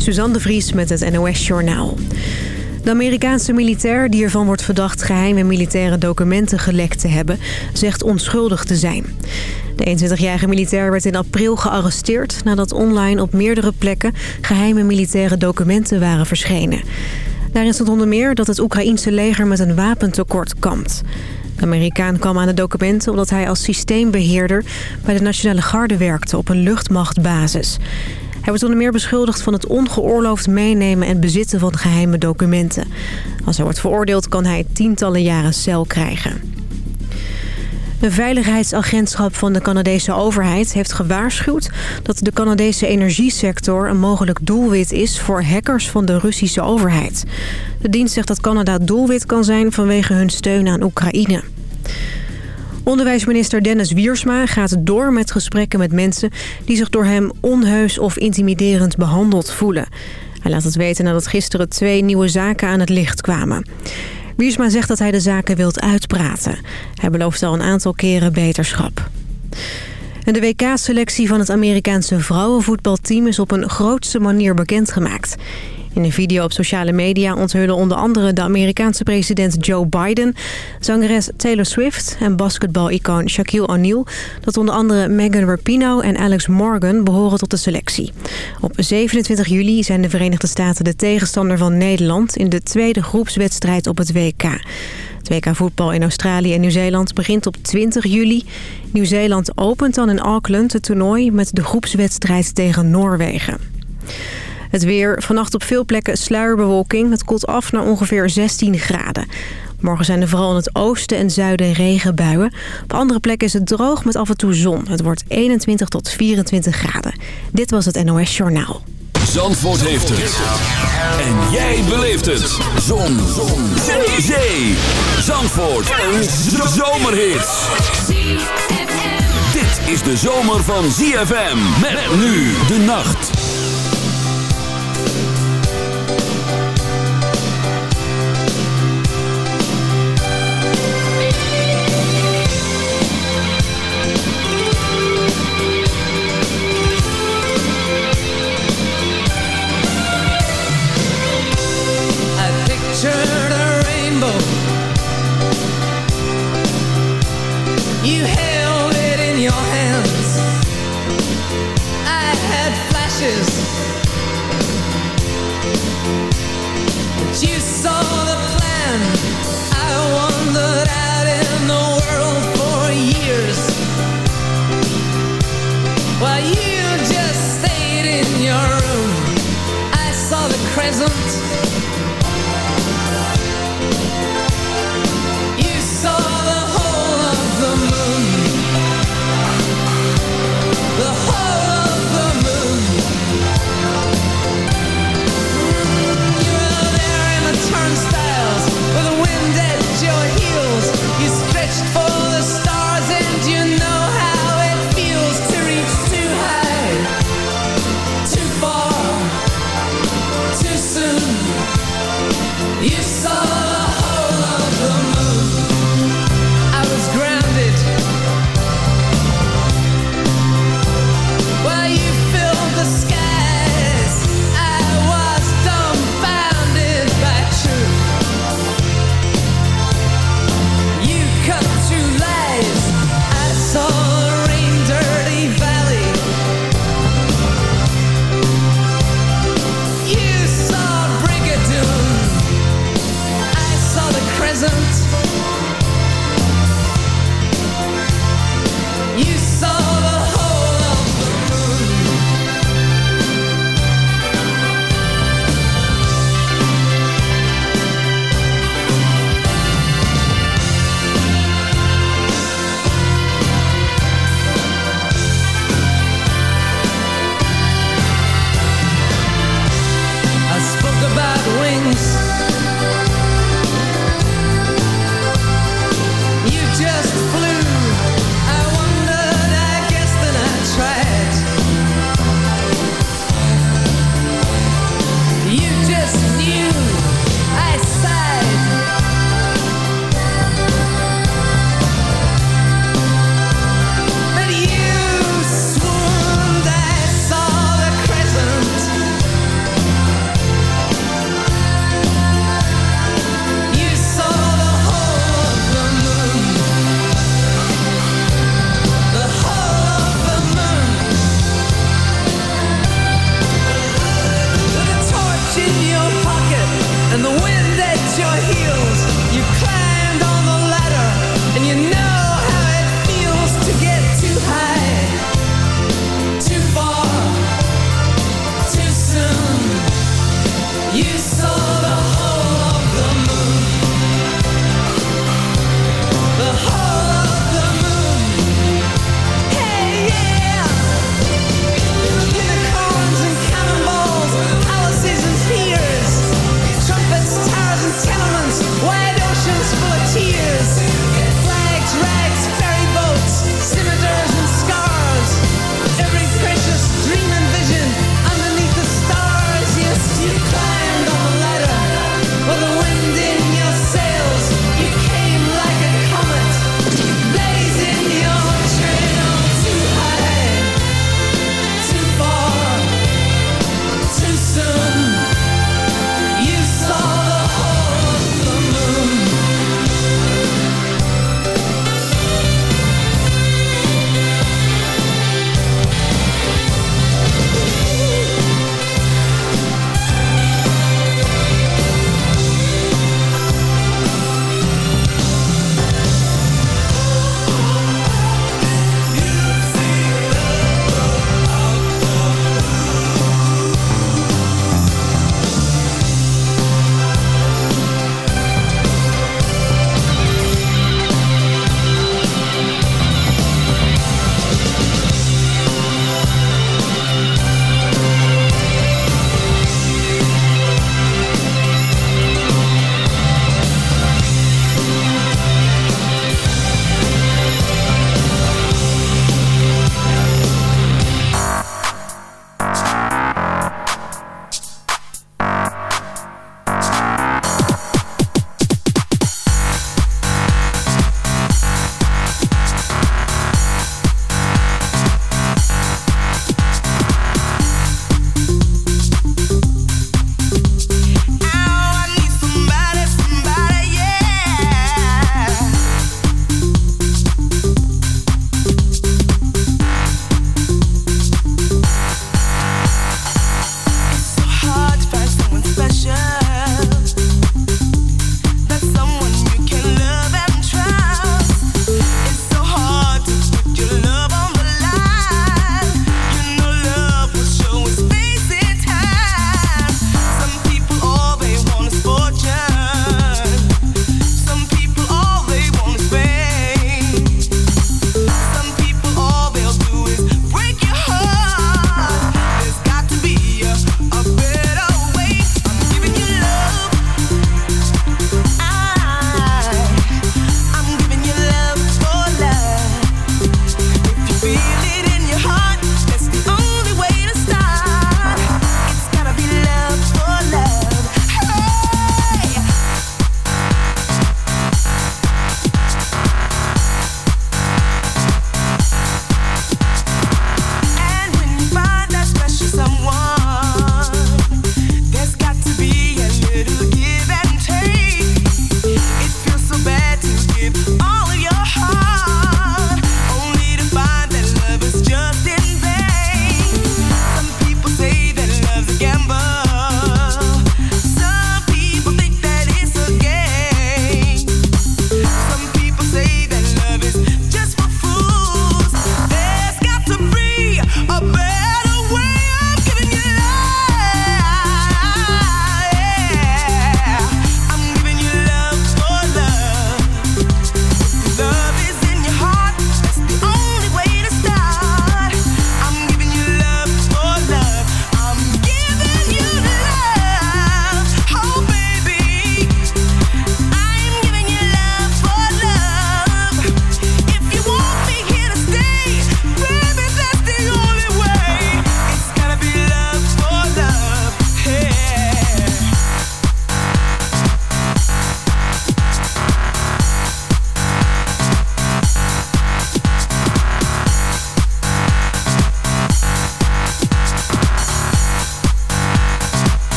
Suzanne de Vries met het NOS Journaal. De Amerikaanse militair die ervan wordt verdacht geheime militaire documenten gelekt te hebben, zegt onschuldig te zijn. De 21-jarige militair werd in april gearresteerd nadat online op meerdere plekken geheime militaire documenten waren verschenen. Daarin stond onder meer dat het Oekraïense leger met een wapentekort kampt. De Amerikaan kwam aan de documenten omdat hij als systeembeheerder bij de Nationale Garde werkte op een luchtmachtbasis. Hij wordt onder meer beschuldigd van het ongeoorloofd meenemen en bezitten van geheime documenten. Als hij wordt veroordeeld kan hij tientallen jaren cel krijgen. Een veiligheidsagentschap van de Canadese overheid heeft gewaarschuwd... dat de Canadese energiesector een mogelijk doelwit is voor hackers van de Russische overheid. De dienst zegt dat Canada doelwit kan zijn vanwege hun steun aan Oekraïne. Onderwijsminister Dennis Wiersma gaat door met gesprekken met mensen... die zich door hem onheus of intimiderend behandeld voelen. Hij laat het weten nadat gisteren twee nieuwe zaken aan het licht kwamen. Wiersma zegt dat hij de zaken wilt uitpraten. Hij belooft al een aantal keren beterschap. En de WK-selectie van het Amerikaanse vrouwenvoetbalteam is op een grootste manier bekendgemaakt. In een video op sociale media onthullen onder andere de Amerikaanse president Joe Biden... zangeres Taylor Swift en basketbal-icoon Shaquille O'Neal... dat onder andere Megan Rapinoe en Alex Morgan behoren tot de selectie. Op 27 juli zijn de Verenigde Staten de tegenstander van Nederland... in de tweede groepswedstrijd op het WK. Het WK voetbal in Australië en Nieuw-Zeeland begint op 20 juli. Nieuw-Zeeland opent dan in Auckland het toernooi met de groepswedstrijd tegen Noorwegen. Het weer. Vannacht op veel plekken sluierbewolking. Het koelt af naar ongeveer 16 graden. Morgen zijn er vooral in het oosten en zuiden regenbuien. Op andere plekken is het droog met af en toe zon. Het wordt 21 tot 24 graden. Dit was het NOS Journaal. Zandvoort heeft het. En jij beleeft het. Zon. zon. Zee. Zee. Zandvoort. Een zomerhit. Dit is de zomer van ZFM. Met nu de nacht.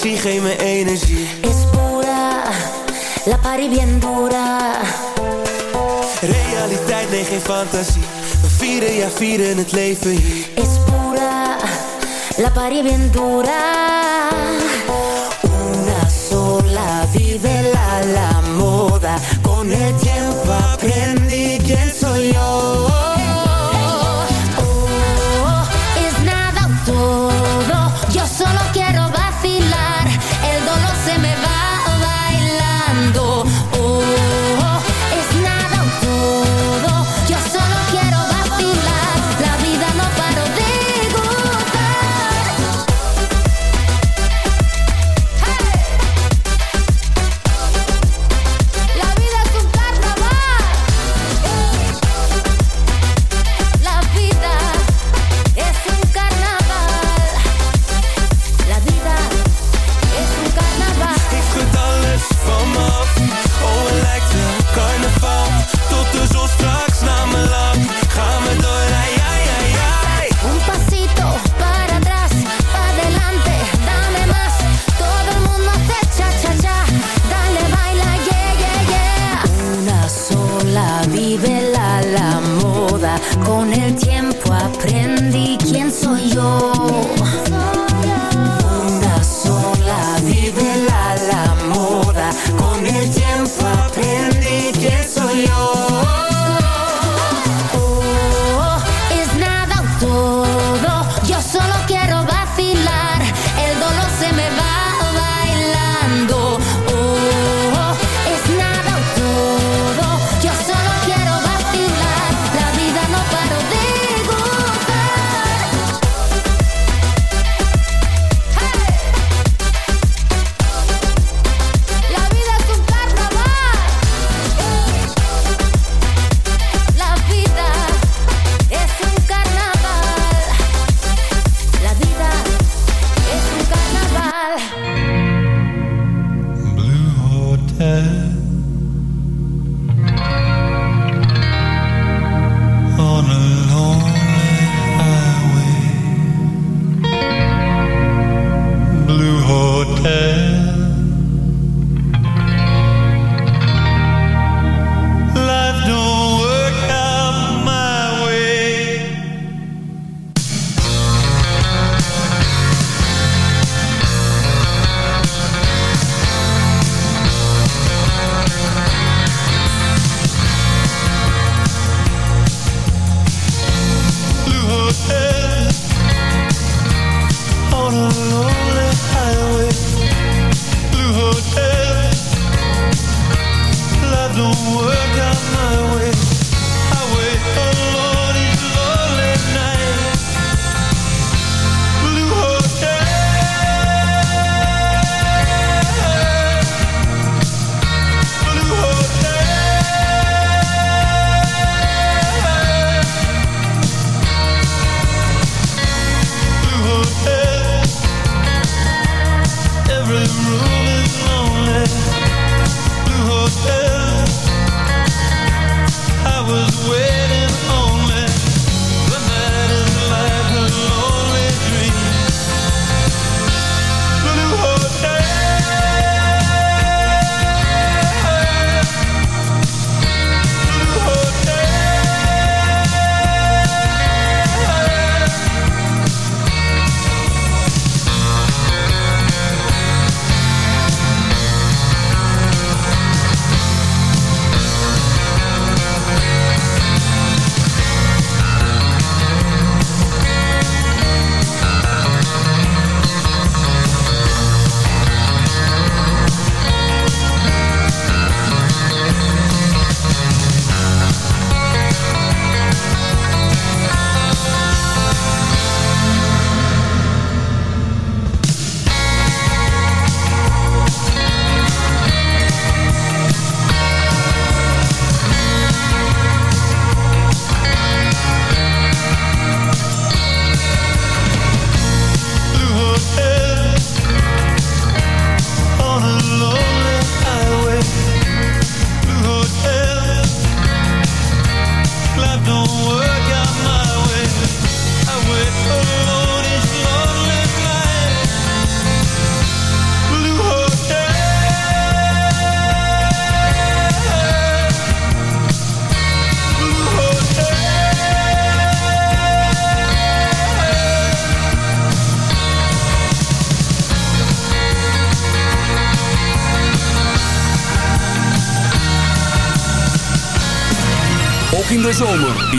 Fantasie, geef me energie. Es pura, la party bien dura. Realiteit, nee geen fantasie. We vieren, ja vieren het leven hier. Es pura, la party bien dura. Una sola, vive la, la moda. Con el tiempo aprendí quién soy yo.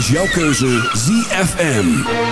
Is jouw keuze ZFM.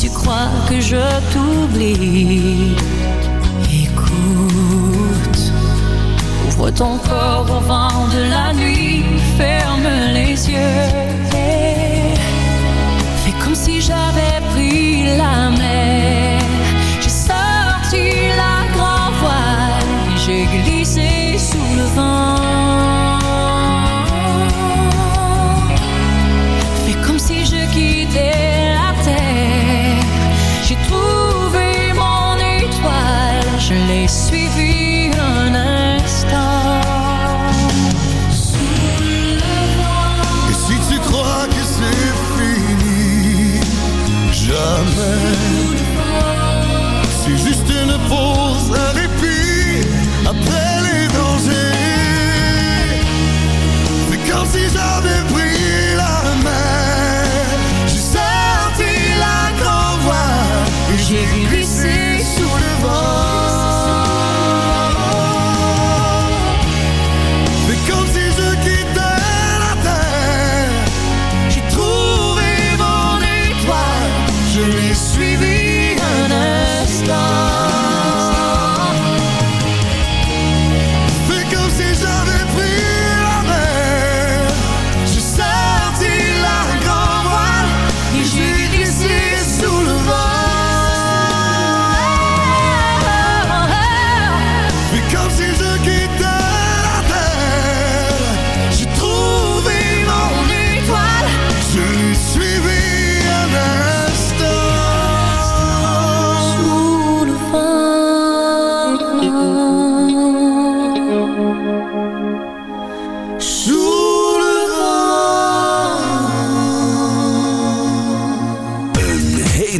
tu crois que je t'oublie, écoute. Ouvre ton corps au vent de la nuit, ferme les yeux. Et fais comme si j'avais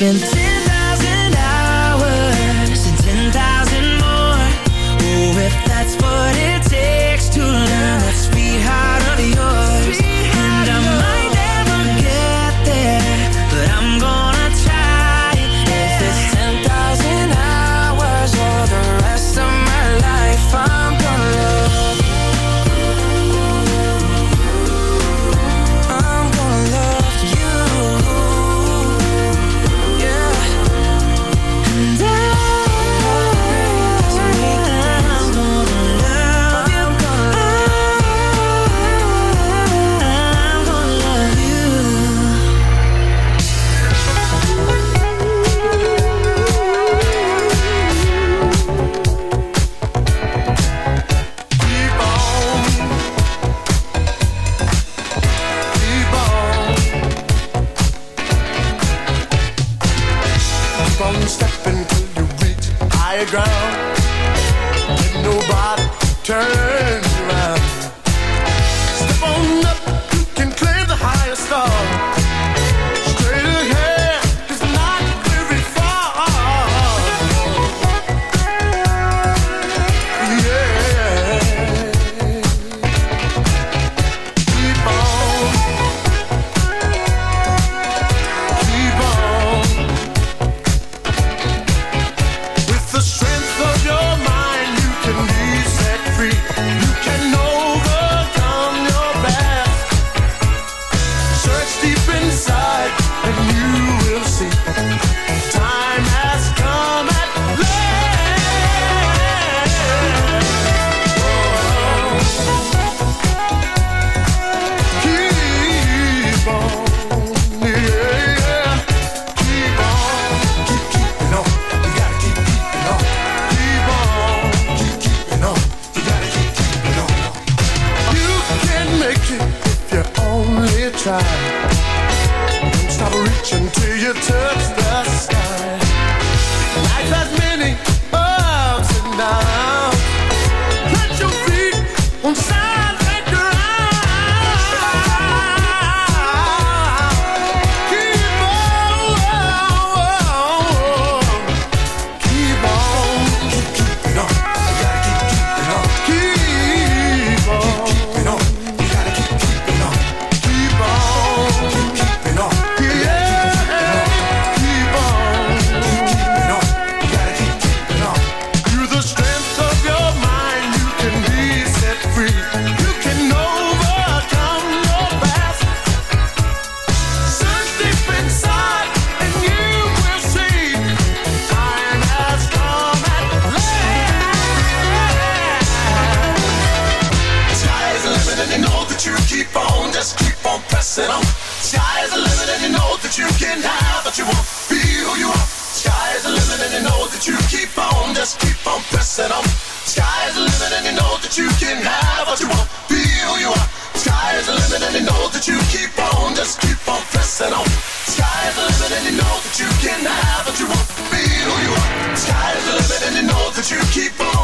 been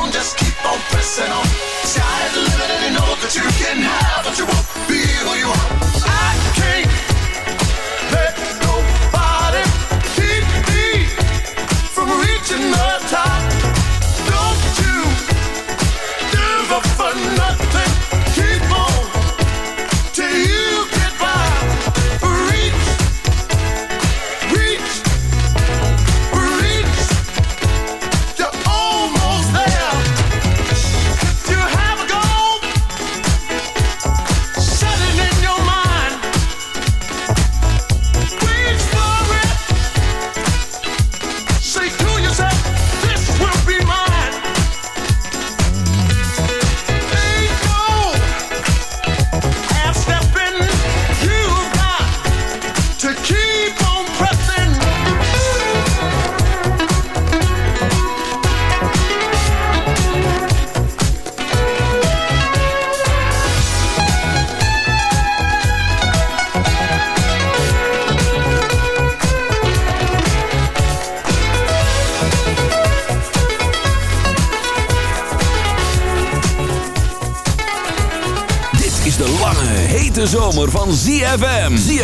on, just keep on pressing on. Sky's the limit and you know that you can have what you want.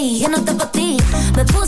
y yo no toco a ti. Me puse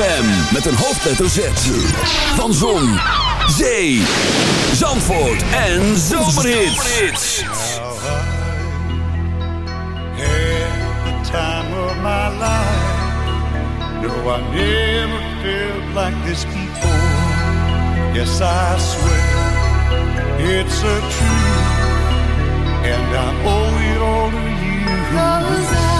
ZFM met een hoofdletter Z. Van Zon, Zee, Zandvoort en Zomerhits. time of my life. No, I never felt like this before. Yes, I swear it's a truth, and I owe it all to you.